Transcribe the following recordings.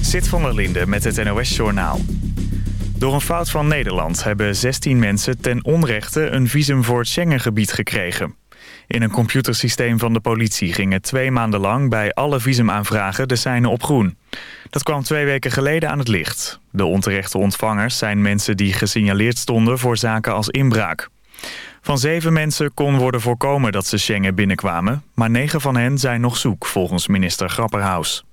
Zit van der Linde met het NOS-journaal. Door een fout van Nederland hebben 16 mensen ten onrechte een visum voor het Schengengebied gekregen. In een computersysteem van de politie gingen twee maanden lang bij alle visumaanvragen de seinen op groen. Dat kwam twee weken geleden aan het licht. De onterechte ontvangers zijn mensen die gesignaleerd stonden voor zaken als inbraak. Van zeven mensen kon worden voorkomen dat ze Schengen binnenkwamen... maar negen van hen zijn nog zoek, volgens minister Grapperhaus.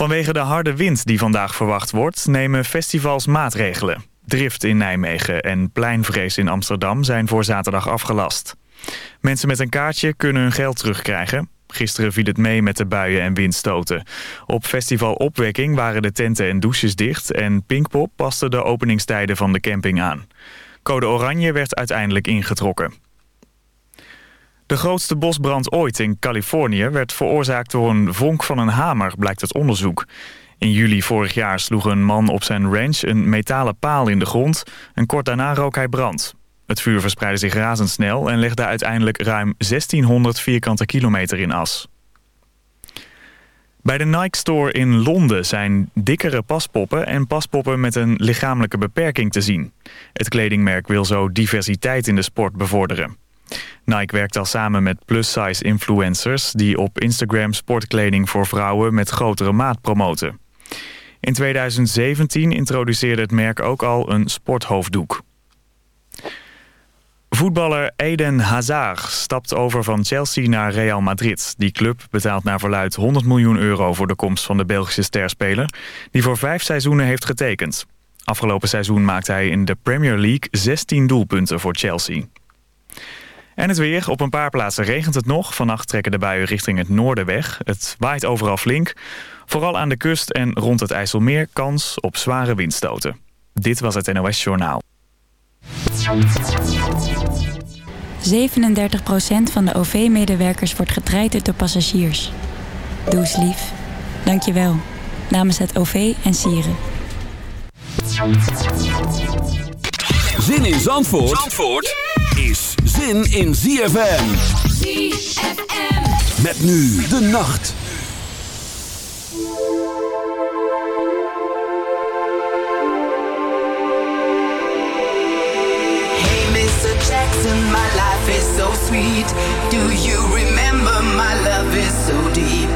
Vanwege de harde wind die vandaag verwacht wordt... nemen festivals maatregelen. Drift in Nijmegen en Pleinvrees in Amsterdam zijn voor zaterdag afgelast. Mensen met een kaartje kunnen hun geld terugkrijgen. Gisteren viel het mee met de buien en windstoten. Op festival Opwekking waren de tenten en douches dicht... en Pinkpop paste de openingstijden van de camping aan. Code Oranje werd uiteindelijk ingetrokken. De grootste bosbrand ooit in Californië werd veroorzaakt door een vonk van een hamer, blijkt het onderzoek. In juli vorig jaar sloeg een man op zijn ranch een metalen paal in de grond en kort daarna rook hij brand. Het vuur verspreidde zich razendsnel en legde uiteindelijk ruim 1600 vierkante kilometer in as. Bij de Nike Store in Londen zijn dikkere paspoppen en paspoppen met een lichamelijke beperking te zien. Het kledingmerk wil zo diversiteit in de sport bevorderen. Nike werkt al samen met plus-size influencers... die op Instagram sportkleding voor vrouwen met grotere maat promoten. In 2017 introduceerde het merk ook al een sporthoofddoek. Voetballer Eden Hazard stapt over van Chelsea naar Real Madrid. Die club betaalt naar verluid 100 miljoen euro voor de komst van de Belgische sterspeler... die voor vijf seizoenen heeft getekend. Afgelopen seizoen maakte hij in de Premier League 16 doelpunten voor Chelsea. En het weer. Op een paar plaatsen regent het nog. Vannacht trekken de buien richting het noorden weg. Het waait overal flink. Vooral aan de kust en rond het IJsselmeer kans op zware windstoten. Dit was het NOS Journaal. 37% van de OV-medewerkers wordt getraind door passagiers. Doe eens lief. Dank je wel. Namens het OV en Sieren. Zin in Zandvoort, Zandvoort is zin in ZFM. ZFM. Met nu de nacht. Hey Mr. Jackson, my life is so sweet. Do you remember my love is so deep?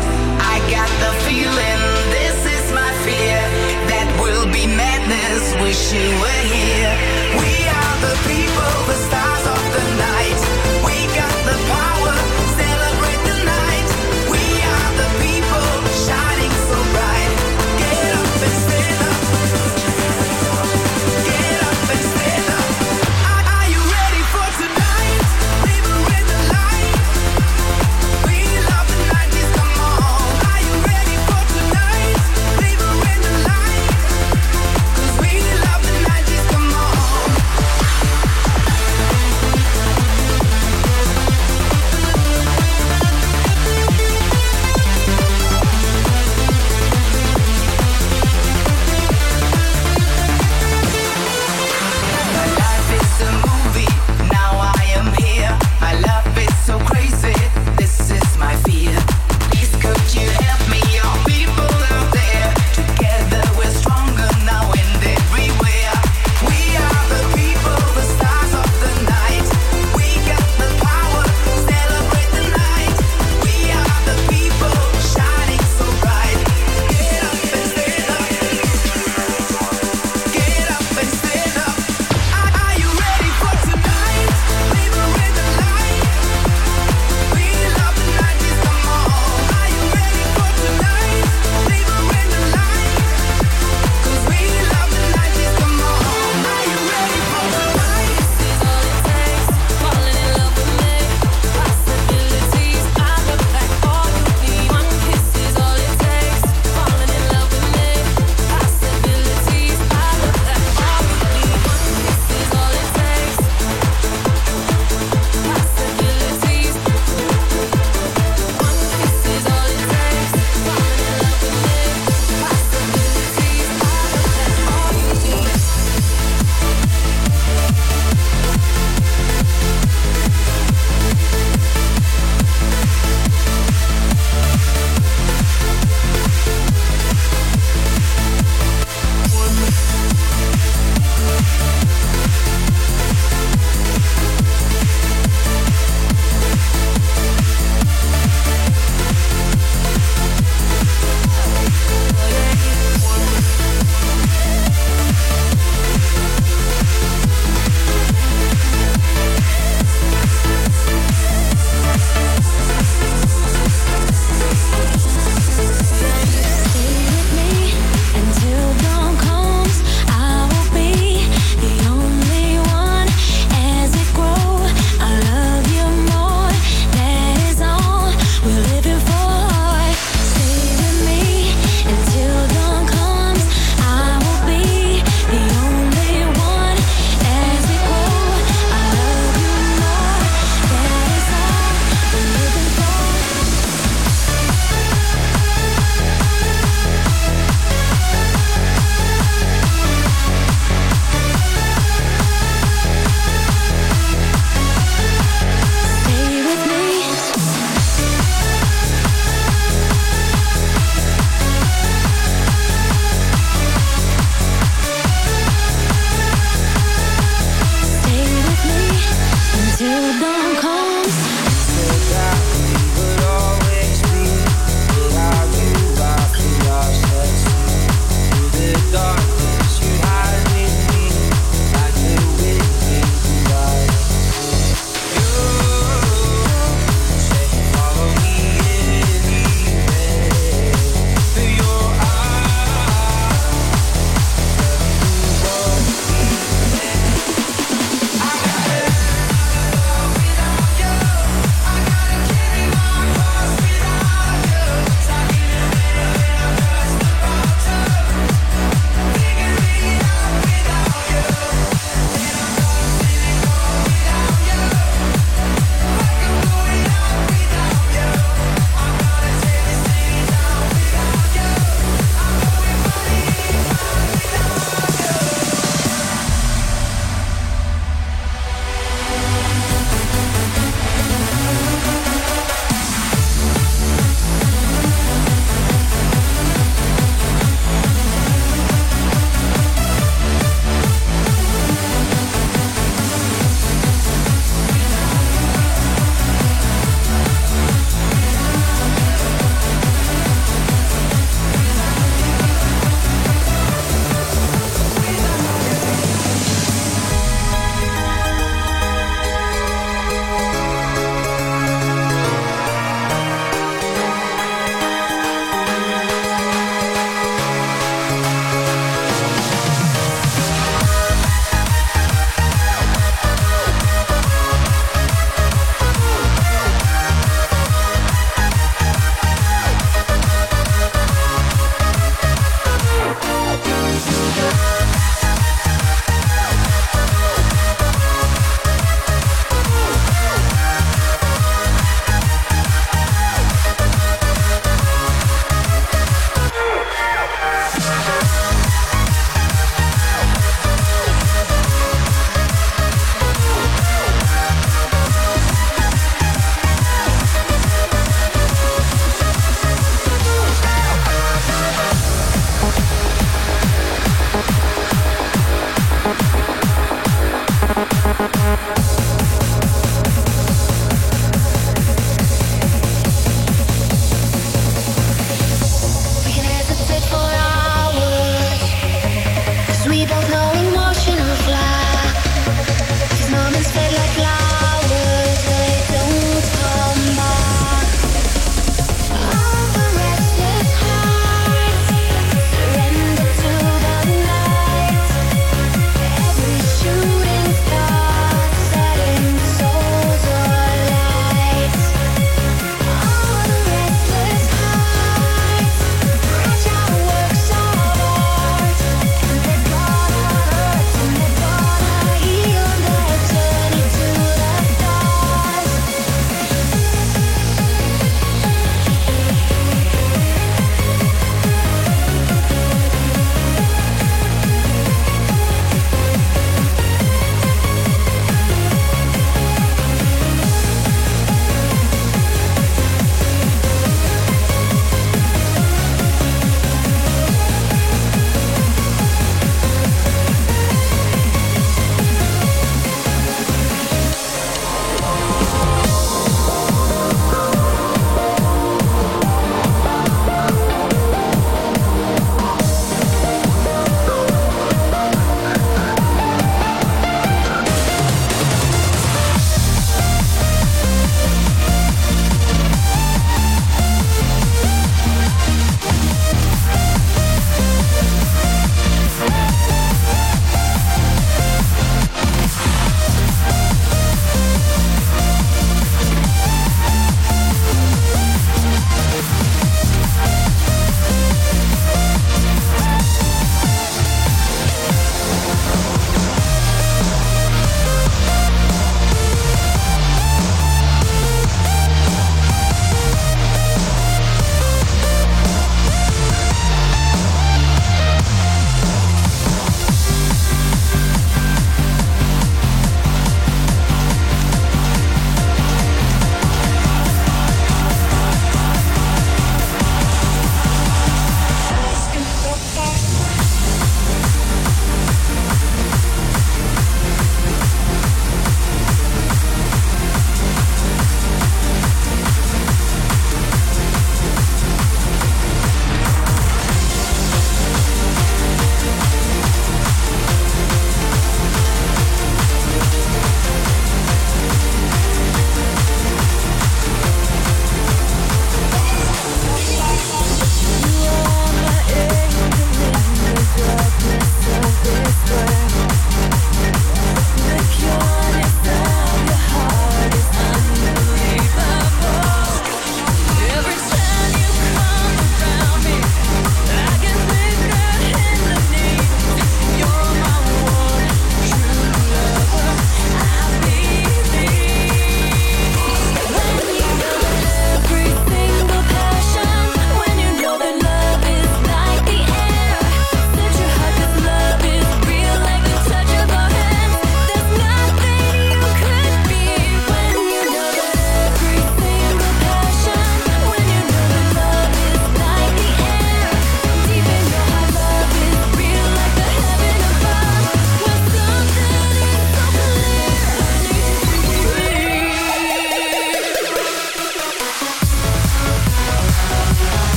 I got the feeling this is my fear. That will be madness. Wish you were here.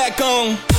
back on.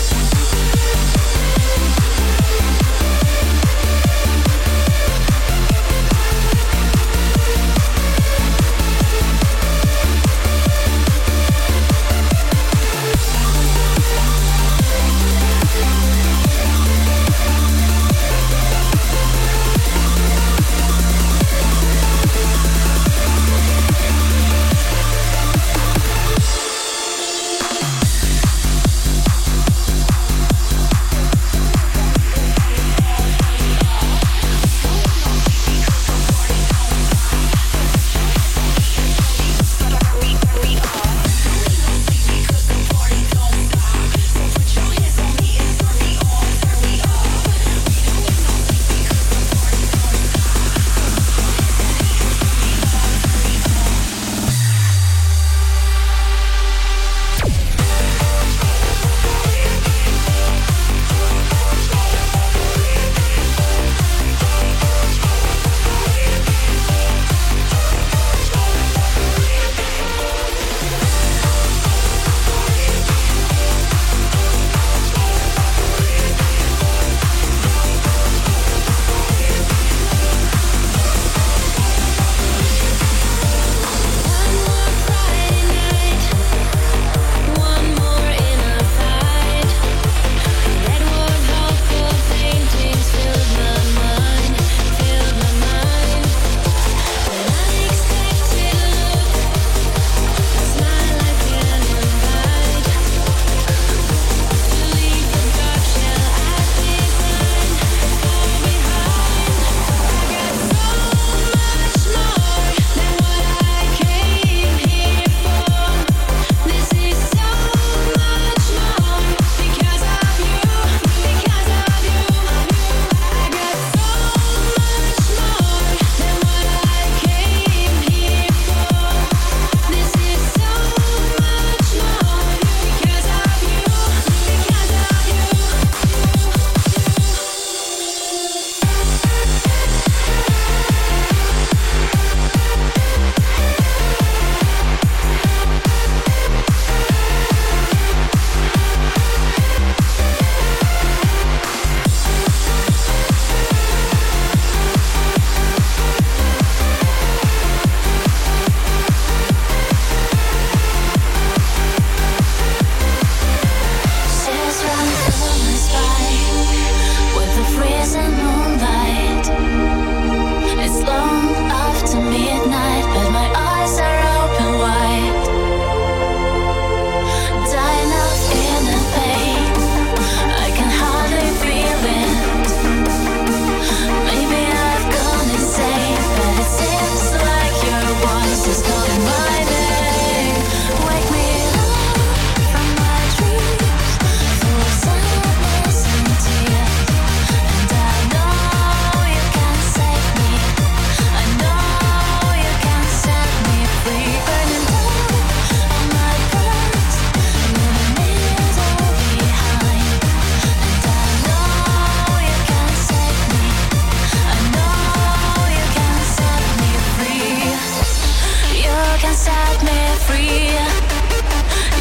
set me free.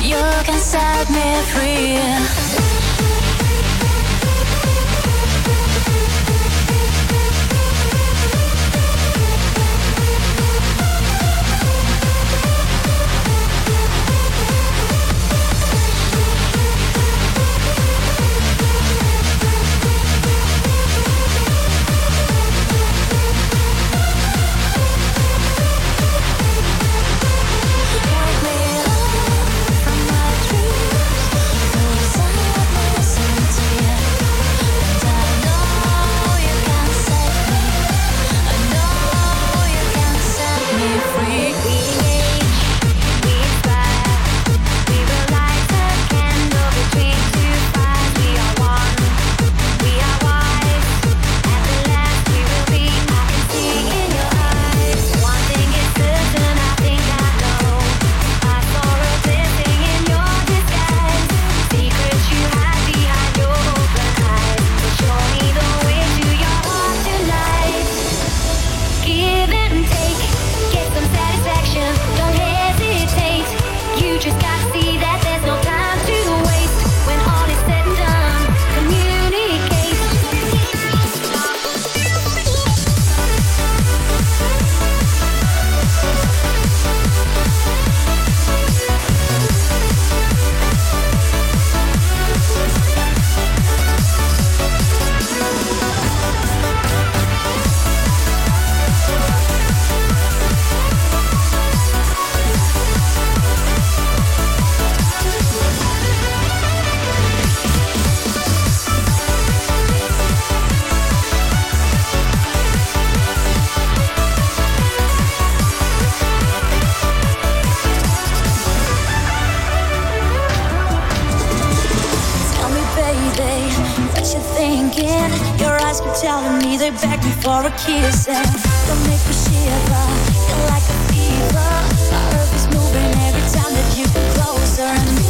You can set me free. for a kiss and don't make me shiver. Feel like a fever. My earth is moving every time that you get closer.